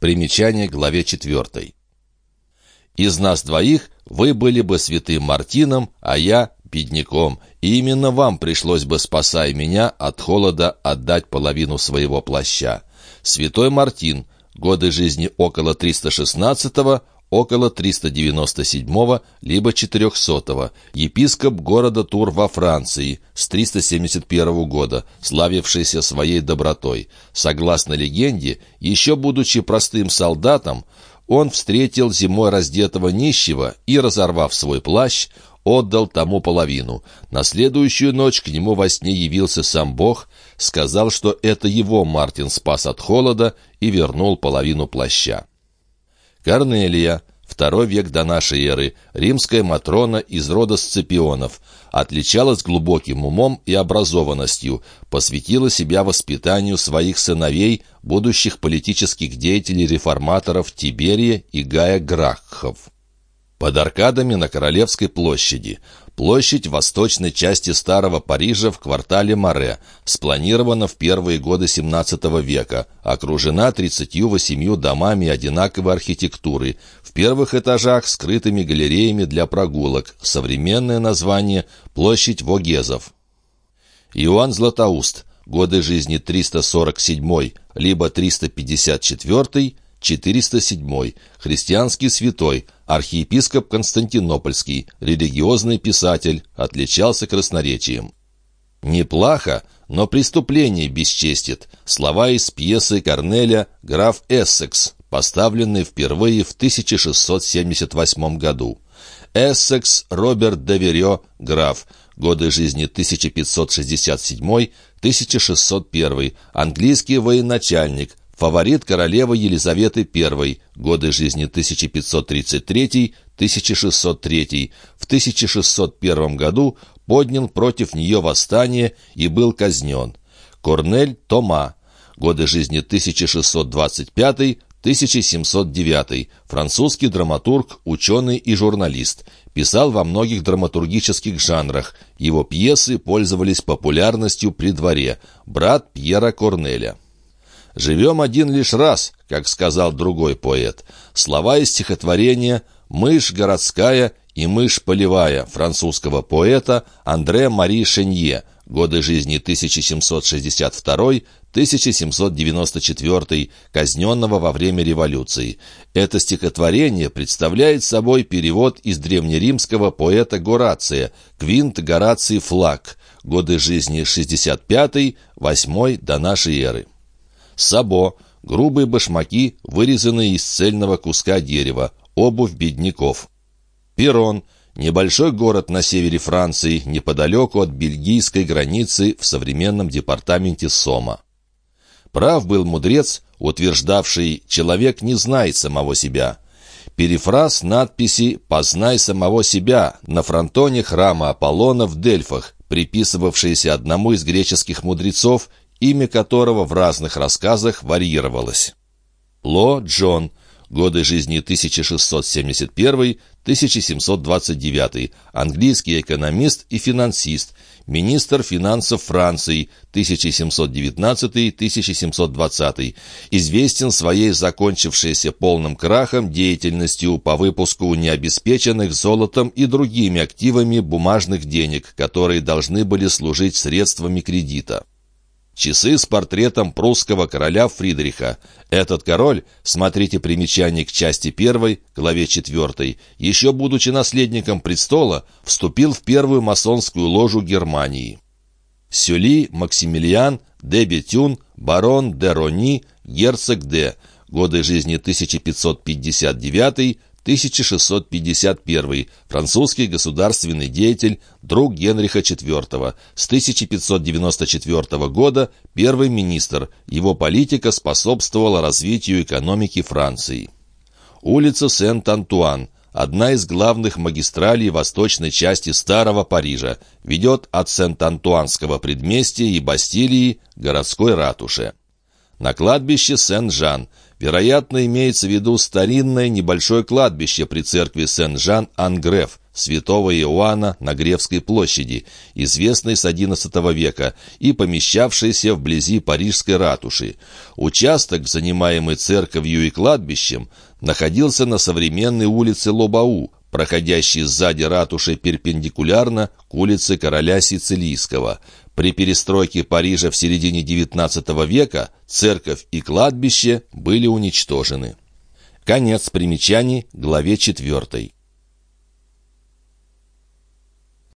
Примечание к главе 4. «Из нас двоих вы были бы святым Мартином, а я — бедняком, и именно вам пришлось бы, спасая меня, от холода отдать половину своего плаща. Святой Мартин, годы жизни около 316 около 397 либо 400 епископ города Тур во Франции с 371 года, славившийся своей добротой. Согласно легенде, еще будучи простым солдатом, он встретил зимой раздетого нищего и, разорвав свой плащ, отдал тому половину. На следующую ночь к нему во сне явился сам Бог, сказал, что это его Мартин спас от холода и вернул половину плаща. Корнелия, второй век до нашей эры, римская матрона из рода Сципионов, отличалась глубоким умом и образованностью, посвятила себя воспитанию своих сыновей, будущих политических деятелей-реформаторов Тиберия и Гая Гракхов. Под аркадами на Королевской площади. Площадь восточной части Старого Парижа в квартале Море, спланирована в первые годы XVII века, окружена 38 домами одинаковой архитектуры, в первых этажах скрытыми галереями для прогулок, современное название – площадь Вогезов. Иоанн Златоуст, годы жизни 347 либо 354 407 христианский святой, архиепископ Константинопольский, религиозный писатель, отличался красноречием. Неплохо, но преступление бесчестит. Слова из пьесы Корнеля «Граф Эссекс», поставленной впервые в 1678 году. Эссекс Роберт Деверё, граф, годы жизни 1567-1601, английский военачальник, фаворит королевы Елизаветы I, годы жизни 1533-1603, в 1601 году поднял против нее восстание и был казнен. Корнель Тома, годы жизни 1625-1709, французский драматург, ученый и журналист. Писал во многих драматургических жанрах. Его пьесы пользовались популярностью при дворе. Брат Пьера Корнеля. «Живем один лишь раз», как сказал другой поэт. Слова из стихотворения «Мышь городская и мышь полевая» французского поэта Андре Мари Шенье, годы жизни 1762-1794, казненного во время революции. Это стихотворение представляет собой перевод из древнеримского поэта Горация, Квинт Гораций Флаг, годы жизни 65-8 до нашей эры. Сабо – грубые башмаки, вырезанные из цельного куска дерева, обувь бедняков. Перрон – небольшой город на севере Франции, неподалеку от бельгийской границы в современном департаменте Сома. Прав был мудрец, утверждавший «человек не знает самого себя». Перефраз надписи «Познай самого себя» на фронтоне храма Аполлона в Дельфах, приписывавшийся одному из греческих мудрецов имя которого в разных рассказах варьировалось. Ло Джон, годы жизни 1671-1729, английский экономист и финансист, министр финансов Франции 1719-1720, известен своей закончившейся полным крахом деятельностью по выпуску необеспеченных золотом и другими активами бумажных денег, которые должны были служить средствами кредита. Часы с портретом прусского короля Фридриха. Этот король, смотрите примечание к части 1, главе 4, еще будучи наследником престола, вступил в первую масонскую ложу Германии. Сюли, Максимилиан, де Бетюн, барон де Рони, герцог де, годы жизни 1559 1651, французский государственный деятель, друг Генриха IV, с 1594 года первый министр, его политика способствовала развитию экономики Франции. Улица Сент-Антуан, одна из главных магистралей восточной части Старого Парижа, ведет от Сент-Антуанского предместья и Бастилии городской ратуше. На кладбище Сен-Жан – Вероятно, имеется в виду старинное небольшое кладбище при церкви Сен-Жан-Ангреф, святого Иоанна на Гревской площади, известной с XI века и помещавшейся вблизи Парижской ратуши. Участок, занимаемый церковью и кладбищем, находился на современной улице Лобау, проходящей сзади ратуши перпендикулярно к улице короля Сицилийского. При перестройке Парижа в середине XIX века церковь и кладбище были уничтожены. Конец примечаний, главе 4.